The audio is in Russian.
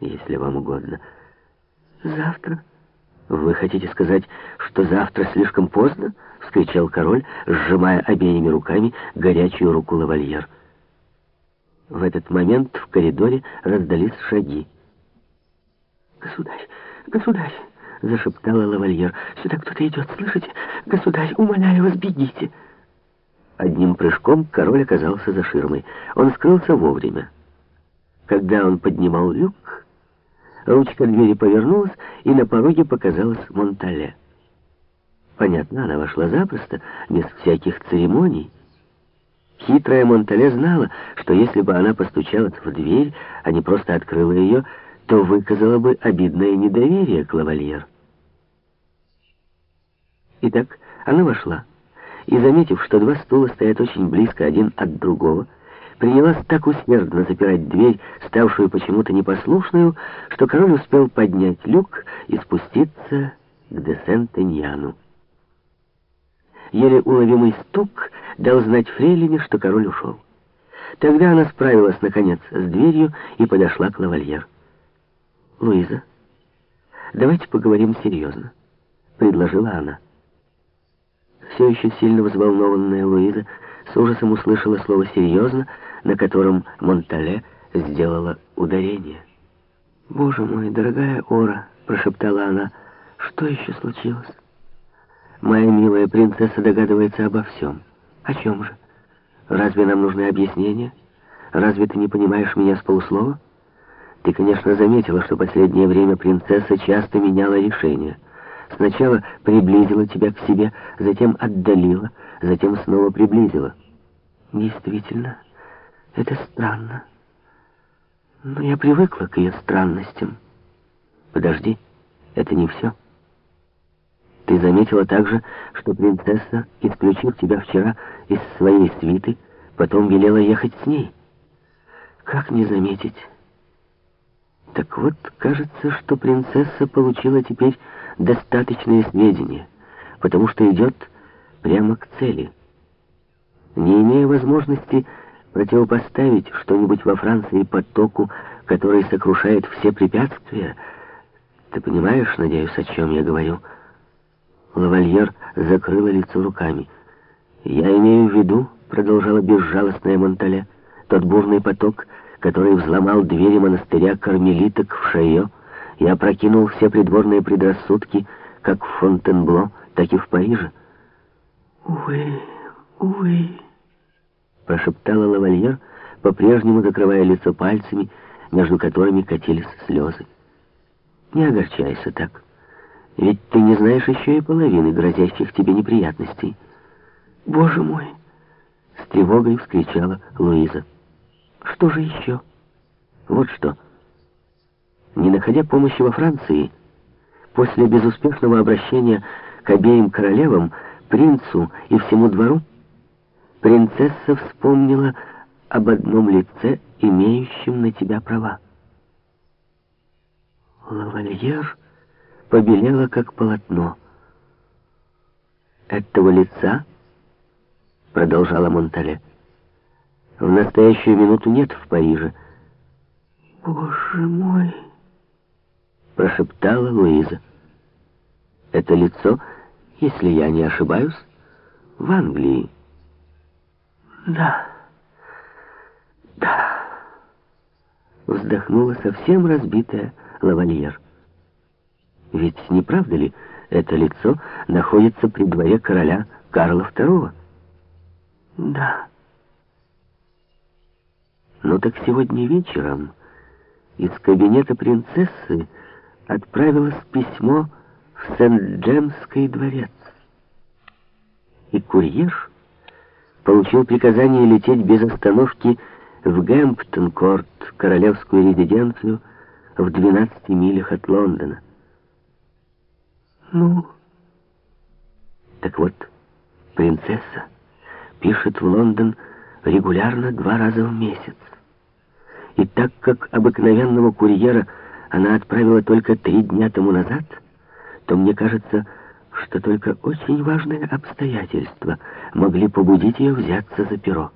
если вам угодно. Завтра? Вы хотите сказать, что завтра слишком поздно? Вскричал король, сжимая обеими руками горячую руку лавальер. В этот момент в коридоре раздались шаги. «Государь, государь!» — зашептала лавальер. «Сюда кто-то идет, слышите? Государь, умоляю вас, бегите!» Одним прыжком король оказался за ширмой. Он скрылся вовремя. Когда он поднимал люк, ручка двери повернулась, и на пороге показалась Монтале. Понятно, она вошла запросто, без всяких церемоний. Хитрая Монтале знала, что если бы она постучалась в дверь, а не просто открыла ее, то выказала бы обидное недоверие к лавальер. Итак, она вошла и, заметив, что два стула стоят очень близко один от другого, принялась так усердно запирать дверь, ставшую почему-то непослушную, что король успел поднять люк и спуститься к де Сент-Эньяну. Еле уловимый стук дал знать Фрейлине, что король ушел. Тогда она справилась, наконец, с дверью и подошла к лавальер. «Луиза, давайте поговорим серьезно», — предложила она. Все еще сильно взволнованная Луиза с ужасом услышала слово «серьезно», на котором Монтале сделала ударение. «Боже мой, дорогая Ора», — прошептала она, — «что еще случилось?» «Моя милая принцесса догадывается обо всем. О чем же? Разве нам нужны объяснения? Разве ты не понимаешь меня с полуслова?» Ты, конечно, заметила, что последнее время принцесса часто меняла решение. Сначала приблизила тебя к себе, затем отдалила, затем снова приблизила. Действительно, это странно. Но я привыкла к ее странностям. Подожди, это не все. Ты заметила также, что принцесса, исключив тебя вчера из своей свиты, потом велела ехать с ней. Как не заметить? Так вот, кажется, что принцесса получила теперь достаточные сведения, потому что идет прямо к цели. Не имея возможности противопоставить что-нибудь во Франции потоку, который сокрушает все препятствия, ты понимаешь, надеюсь, о чем я говорю? Лавальер закрыла лицо руками. «Я имею в виду», — продолжала безжалостная Монтале, — «тот бурный поток, который взломал двери монастыря кармелиток в Шайо, и опрокинул все придворные предрассудки, как в Фонтенбло, так и в Париже. «Увы, увы», — прошептала лавальер, по-прежнему закрывая лицо пальцами, между которыми катились слезы. «Не огорчайся так, ведь ты не знаешь еще и половины грозящих тебе неприятностей». «Боже мой!» — с тревогой вскричала Луиза. «Что же еще?» «Вот что». Не находя помощи во Франции, после безуспешного обращения к обеим королевам, принцу и всему двору, принцесса вспомнила об одном лице, имеющем на тебя права. Лавальер побелела, как полотно. «Этого лица, — продолжала Монтале, — в настоящую минуту нет в Париже». «Боже мой!» прошептала Луиза. Это лицо, если я не ошибаюсь, в Англии. Да, да, вздохнула совсем разбитая лавальер. Ведь не правда ли, это лицо находится при дворе короля Карла II? Да. Ну так сегодня вечером из кабинета принцессы отправилось письмо в Сент-Джемский дворец. И курьер получил приказание лететь без остановки в Гэмптон-Корт, королевскую резиденцию, в 12 милях от Лондона. Ну, так вот, принцесса пишет в Лондон регулярно два раза в месяц. И так как обыкновенного курьера она отправила только три дня тому назад, то мне кажется, что только очень важные обстоятельства могли побудить ее взяться за перо.